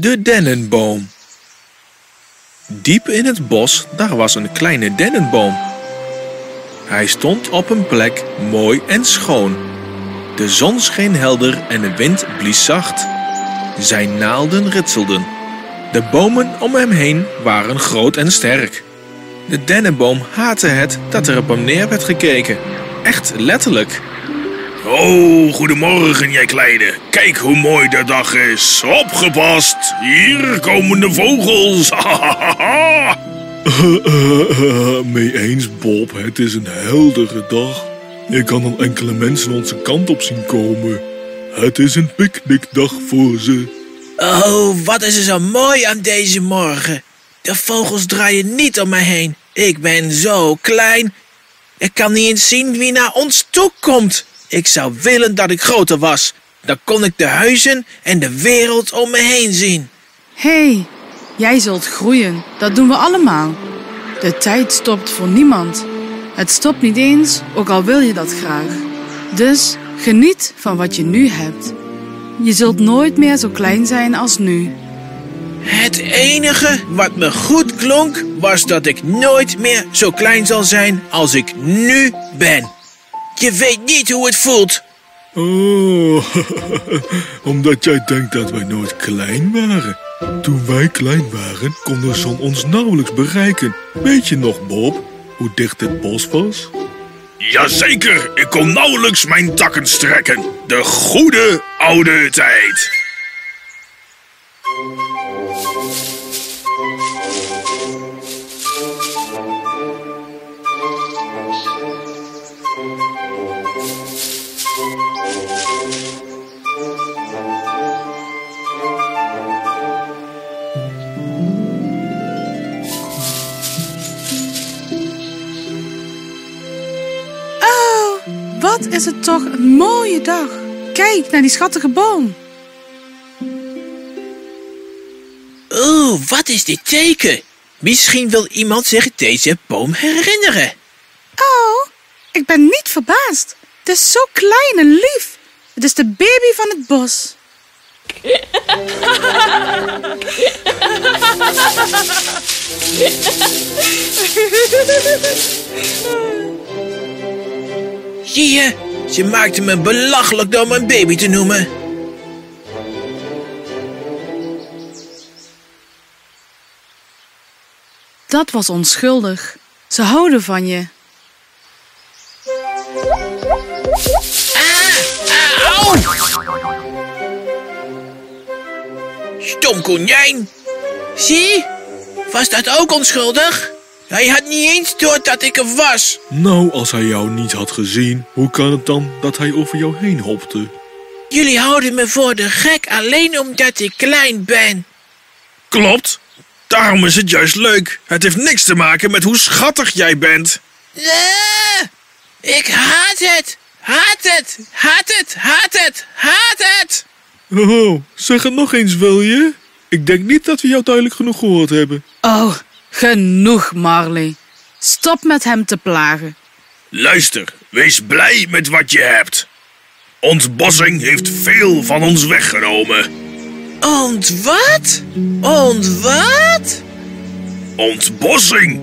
De dennenboom. Diep in het bos, daar was een kleine dennenboom. Hij stond op een plek mooi en schoon. De zon scheen helder en de wind blies zacht. Zijn naalden ritselden. De bomen om hem heen waren groot en sterk. De dennenboom haatte het dat er op hem neer werd gekeken. Echt letterlijk. Oh, goedemorgen, jij kleine. Kijk hoe mooi de dag is. Opgepast, hier komen de vogels. Mee eens, Bob. Het is een heldere dag. Ik kan al enkele mensen onze kant op zien komen. Het is een picknickdag voor ze. Oh, wat is er zo mooi aan deze morgen. De vogels draaien niet om mij heen. Ik ben zo klein. Ik kan niet eens zien wie naar ons toe komt. Ik zou willen dat ik groter was. Dan kon ik de huizen en de wereld om me heen zien. Hé, hey, jij zult groeien. Dat doen we allemaal. De tijd stopt voor niemand. Het stopt niet eens, ook al wil je dat graag. Dus geniet van wat je nu hebt. Je zult nooit meer zo klein zijn als nu. Het enige wat me goed klonk was dat ik nooit meer zo klein zal zijn als ik nu ben. Je weet niet hoe het voelt. Oh, omdat jij denkt dat wij nooit klein waren. Toen wij klein waren, kon de zon ons nauwelijks bereiken. Weet je nog, Bob, hoe dicht het bos was? Jazeker, ik kon nauwelijks mijn takken strekken. De goede oude tijd. Is het toch een mooie dag. Kijk naar die schattige boom. Oeh, wat is dit teken? Misschien wil iemand zich deze boom herinneren. Oh, ik ben niet verbaasd. Het is zo klein en lief. Het is de baby van het bos. Zie je, ze maakte me belachelijk door mijn baby te noemen. Dat was onschuldig. Ze houden van je. Au! Stom konijn. Zie, was dat ook onschuldig? Hij had niet eens door dat ik er was. Nou, als hij jou niet had gezien, hoe kan het dan dat hij over jou heen hopte? Jullie houden me voor de gek alleen omdat ik klein ben. Klopt. Daarom is het juist leuk. Het heeft niks te maken met hoe schattig jij bent. Ah, ik haat het. Haat het. Haat het. Haat het. Haat het. Oh, zeg het nog eens, wil je? Ik denk niet dat we jou duidelijk genoeg gehoord hebben. Oh, genoeg, Marley. Stop met hem te plagen. Luister, wees blij met wat je hebt. Ontbossing heeft veel van ons weggenomen. Ont wat? Ont wat? Ontbossing.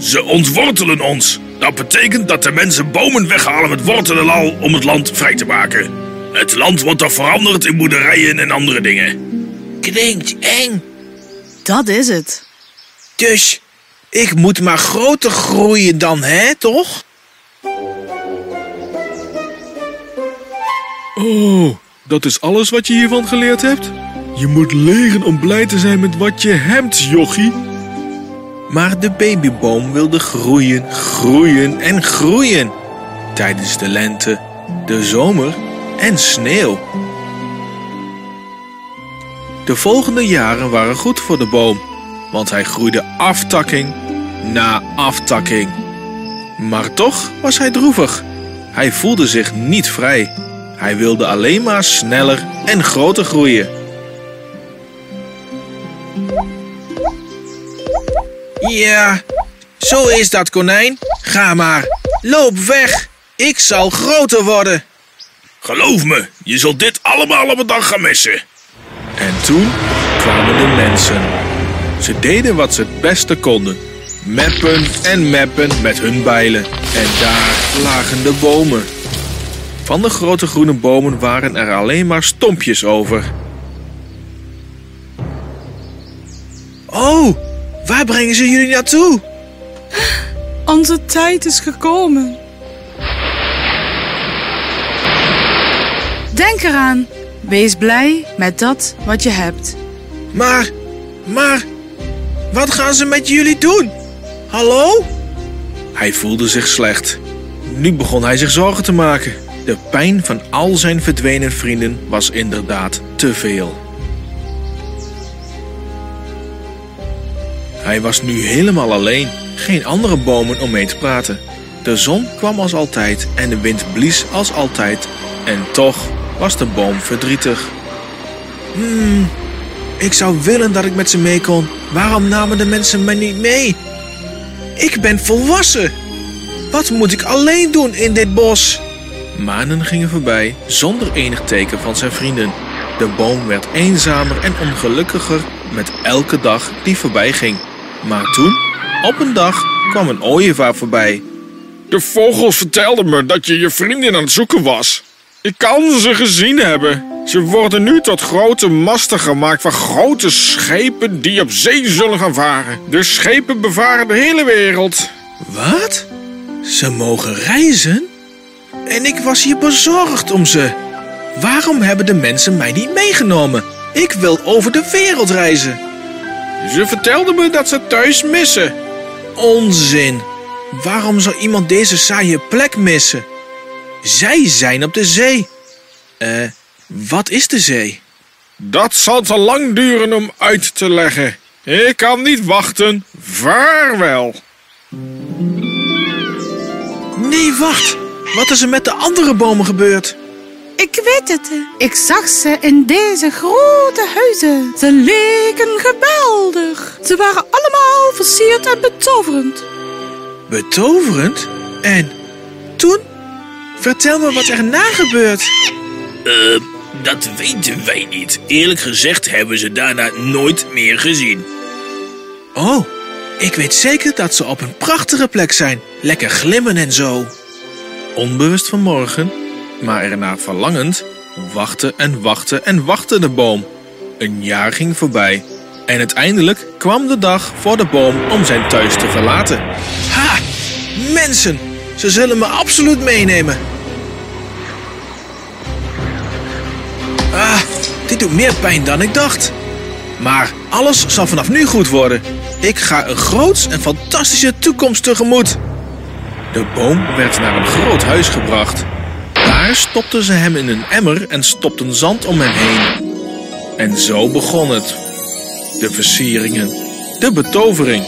Ze ontwortelen ons. Dat betekent dat de mensen bomen weghalen met wortel en al om het land vrij te maken. Het land wordt dan veranderd in boerderijen en andere dingen. Klinkt eng. Dat is het. Dus ik moet maar groter groeien dan, hè, toch? Oh, dat is alles wat je hiervan geleerd hebt? Je moet leren om blij te zijn met wat je hebt, jochie. Maar de babyboom wilde groeien, groeien en groeien. Tijdens de lente, de zomer en sneeuw. De volgende jaren waren goed voor de boom, want hij groeide aftakking na aftakking. Maar toch was hij droevig. Hij voelde zich niet vrij. Hij wilde alleen maar sneller en groter groeien. Ja, zo is dat, konijn. Ga maar. Loop weg. Ik zal groter worden. Geloof me, je zult dit allemaal op een dag gaan missen. En toen kwamen de mensen. Ze deden wat ze het beste konden. Meppen en meppen met hun bijlen. En daar lagen de bomen. Van de grote groene bomen waren er alleen maar stompjes over. Oh, waar brengen ze jullie naartoe? Onze tijd is gekomen. Denk eraan. Wees blij met dat wat je hebt. Maar, maar, wat gaan ze met jullie doen? Hallo? Hij voelde zich slecht. Nu begon hij zich zorgen te maken. De pijn van al zijn verdwenen vrienden was inderdaad te veel. Hij was nu helemaal alleen, geen andere bomen om mee te praten. De zon kwam als altijd en de wind blies als altijd. En toch was de boom verdrietig. Hmm, ik zou willen dat ik met ze mee kon. Waarom namen de mensen mij niet mee? Ik ben volwassen. Wat moet ik alleen doen in dit bos? Maanden gingen voorbij zonder enig teken van zijn vrienden. De boom werd eenzamer en ongelukkiger met elke dag die voorbij ging. Maar toen, op een dag, kwam een ooievaar voorbij. De vogels vertelden me dat je je vriendin aan het zoeken was. Ik kan ze gezien hebben. Ze worden nu tot grote masten gemaakt van grote schepen die op zee zullen gaan varen. De schepen bevaren de hele wereld. Wat? Ze mogen reizen? En ik was hier bezorgd om ze. Waarom hebben de mensen mij niet meegenomen? Ik wil over de wereld reizen. Ze vertelden me dat ze thuis missen. Onzin. Waarom zou iemand deze saaie plek missen? Zij zijn op de zee. Eh, wat is de zee? Dat zal te lang duren om uit te leggen. Ik kan niet wachten. Vaarwel. Nee, wacht. Wat is er met de andere bomen gebeurd? Ik weet het. Ik zag ze in deze grote huizen. Ze leken geweldig. Ze waren allemaal versierd en betoverend. Betoverend? En toen? Vertel me wat erna gebeurt. Uh, dat weten wij niet. Eerlijk gezegd hebben ze daarna nooit meer gezien. Oh, ik weet zeker dat ze op een prachtige plek zijn. Lekker glimmen en zo. Onbewust van morgen, maar ernaar verlangend, wachtte en wachtte en wachtte de boom. Een jaar ging voorbij en uiteindelijk kwam de dag voor de boom om zijn thuis te verlaten. Ha! Mensen! Ze zullen me absoluut meenemen. Dit doet meer pijn dan ik dacht. Maar alles zal vanaf nu goed worden. Ik ga een groots en fantastische toekomst tegemoet. De boom werd naar een groot huis gebracht. Daar stopten ze hem in een emmer en stopten zand om hem heen. En zo begon het. De versieringen, de betovering.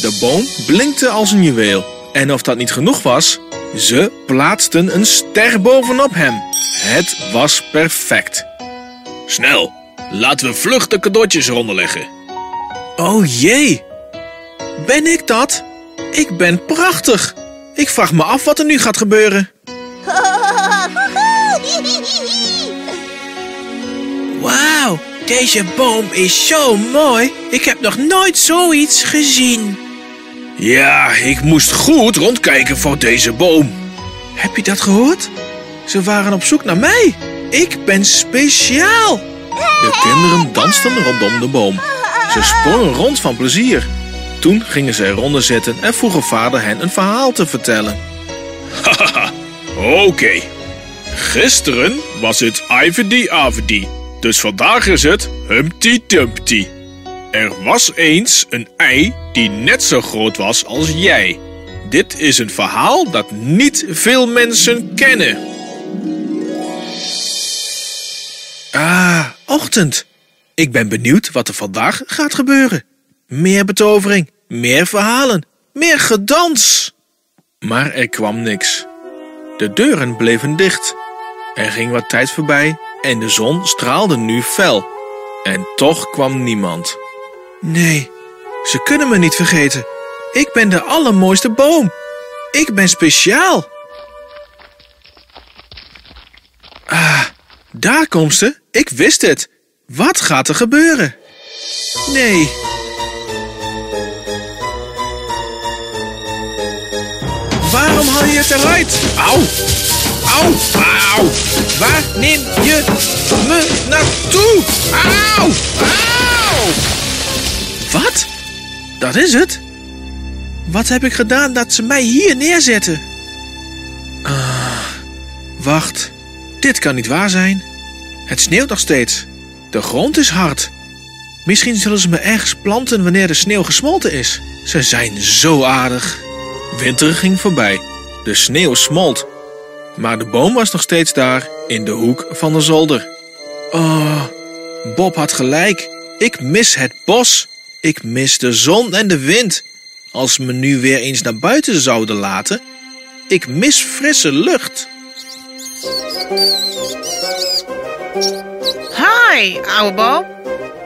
De boom blinkte als een juweel. En of dat niet genoeg was, ze plaatsten een ster bovenop hem. Het was perfect. Snel, laten we vlug de cadeautjes ronderleggen. Oh jee, ben ik dat? Ik ben prachtig. Ik vraag me af wat er nu gaat gebeuren. Wauw, deze boom is zo mooi. Ik heb nog nooit zoiets gezien. Ja, ik moest goed rondkijken voor deze boom. Heb je dat gehoord? Ze waren op zoek naar mij. Ik ben speciaal. De kinderen dansten rondom de boom. Ze sprongen rond van plezier. Toen gingen ze eronder zitten en vroegen vader hen een verhaal te vertellen. Hahaha, oké. Gisteren was het Ivedy Avedy, dus vandaag is het Humpty Dumpty. Er was eens een ei die net zo groot was als jij. Dit is een verhaal dat niet veel mensen kennen. Ah, ochtend. Ik ben benieuwd wat er vandaag gaat gebeuren. Meer betovering, meer verhalen, meer gedans. Maar er kwam niks. De deuren bleven dicht. Er ging wat tijd voorbij en de zon straalde nu fel. En toch kwam niemand. Nee, ze kunnen me niet vergeten. Ik ben de allermooiste boom. Ik ben speciaal. Daar komt ze. Ik wist het. Wat gaat er gebeuren? Nee. Waarom haal je het eruit? Au! Au! Au! Waar neem je me naartoe? Au! Au! Wat? Dat is het? Wat heb ik gedaan dat ze mij hier neerzetten? Ah, wacht. Dit kan niet waar zijn. Het sneeuwt nog steeds. De grond is hard. Misschien zullen ze me ergens planten wanneer de sneeuw gesmolten is. Ze zijn zo aardig. Winter ging voorbij. De sneeuw smolt. Maar de boom was nog steeds daar, in de hoek van de zolder. Oh, Bob had gelijk. Ik mis het bos. Ik mis de zon en de wind. Als ze me nu weer eens naar buiten zouden laten. Ik mis frisse lucht. Hi, ouwe Bob.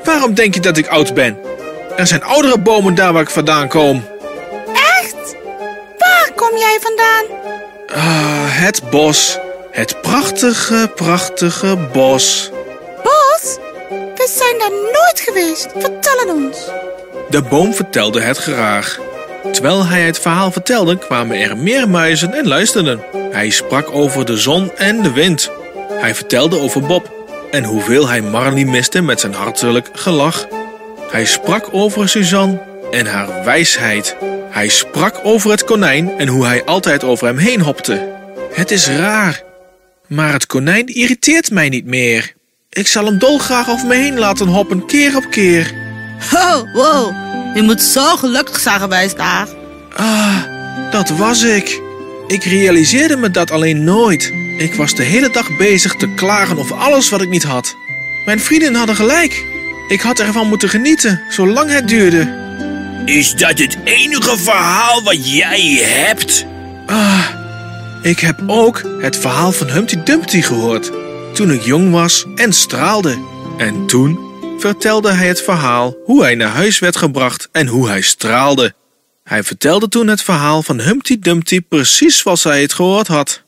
Waarom denk je dat ik oud ben? Er zijn oudere bomen daar waar ik vandaan kom. Echt? Waar kom jij vandaan? Ah, het bos. Het prachtige, prachtige bos. Bos? We zijn daar nooit geweest. Vertel het ons. De boom vertelde het graag. Terwijl hij het verhaal vertelde, kwamen er meer muizen en luisterden. Hij sprak over de zon en de wind. Hij vertelde over Bob en hoeveel hij Marley miste met zijn hartelijk gelach. Hij sprak over Suzanne en haar wijsheid. Hij sprak over het konijn en hoe hij altijd over hem heen hopte. Het is raar, maar het konijn irriteert mij niet meer. Ik zal hem dolgraag over me heen laten hoppen, keer op keer. Oh, wow. Je moet zo gelukkig zijn geweest daar. Ah, dat was ik. Ik realiseerde me dat alleen nooit. Ik was de hele dag bezig te klagen over alles wat ik niet had. Mijn vrienden hadden gelijk. Ik had ervan moeten genieten, zolang het duurde. Is dat het enige verhaal wat jij hebt? Ah, ik heb ook het verhaal van Humpty Dumpty gehoord. Toen ik jong was en straalde. En toen vertelde hij het verhaal hoe hij naar huis werd gebracht en hoe hij straalde. Hij vertelde toen het verhaal van Humpty Dumpty precies zoals hij het gehoord had.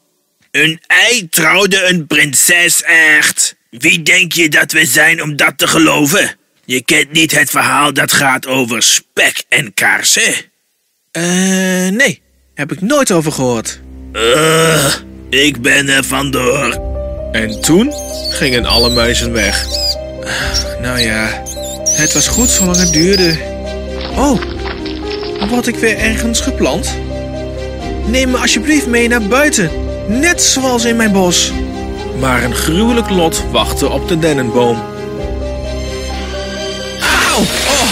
Een ei trouwde een prinses echt. Wie denk je dat we zijn om dat te geloven? Je kent niet het verhaal dat gaat over spek en kaarsen? Eh, nee, heb ik nooit over gehoord. Uh, ik ben er vandoor. En toen gingen alle muizen weg. Nou ja, het was goed zolang het duurde. Oh, word ik weer ergens geplant? Neem me alsjeblieft mee naar buiten, net zoals in mijn bos. Maar een gruwelijk lot wachtte op de dennenboom. Auw! Oh,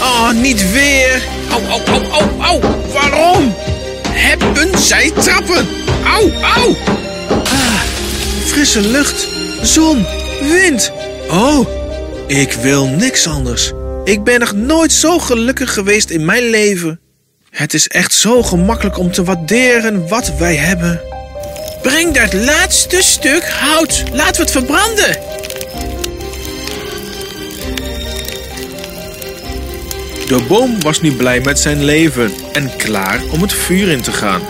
oh niet weer! Au, au, au, au, au! Waarom? Hebben zij trappen? Au, au! Ah, frisse lucht, zon, wind. Oh, ik wil niks anders. Ik ben nog nooit zo gelukkig geweest in mijn leven. Het is echt zo gemakkelijk om te waarderen wat wij hebben. Breng dat laatste stuk hout. Laten we het verbranden. De boom was nu blij met zijn leven en klaar om het vuur in te gaan.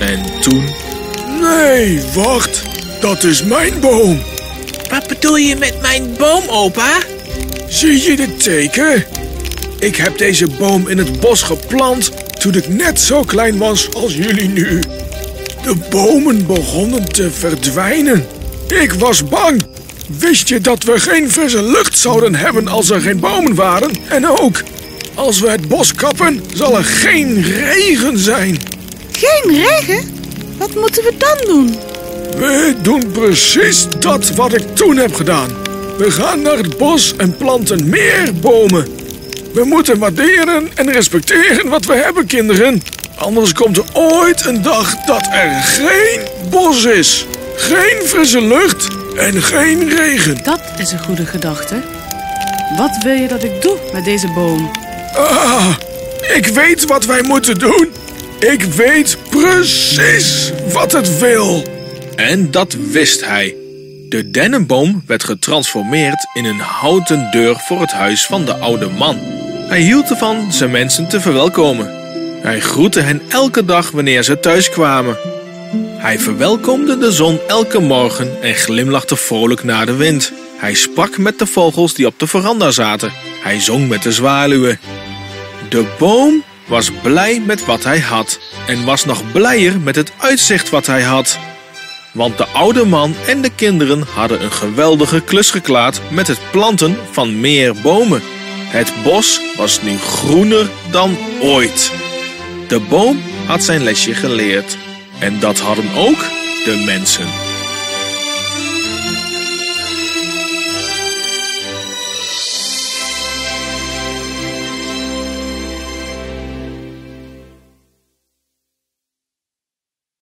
En toen... Nee, wacht. Dat is mijn boom. Wat bedoel je met mijn boom, opa? Zie je dit teken? Ik heb deze boom in het bos geplant toen ik net zo klein was als jullie nu. De bomen begonnen te verdwijnen. Ik was bang. Wist je dat we geen frisse lucht zouden hebben als er geen bomen waren? En ook, als we het bos kappen, zal er geen regen zijn. Geen regen? Wat moeten we dan doen? Doen precies dat wat ik toen heb gedaan. We gaan naar het bos en planten meer bomen. We moeten waarderen en respecteren wat we hebben, kinderen. Anders komt er ooit een dag dat er geen bos is. Geen frisse lucht en geen regen. Dat is een goede gedachte. Wat wil je dat ik doe met deze boom? Ah, ik weet wat wij moeten doen. Ik weet precies wat het wil. En dat wist hij. De dennenboom werd getransformeerd in een houten deur voor het huis van de oude man. Hij hield ervan zijn mensen te verwelkomen. Hij groette hen elke dag wanneer ze thuis kwamen. Hij verwelkomde de zon elke morgen en glimlachte vrolijk naar de wind. Hij sprak met de vogels die op de veranda zaten. Hij zong met de zwaluwen. De boom was blij met wat hij had en was nog blijer met het uitzicht wat hij had. Want de oude man en de kinderen hadden een geweldige klus geklaard met het planten van meer bomen. Het bos was nu groener dan ooit. De boom had zijn lesje geleerd. En dat hadden ook de mensen.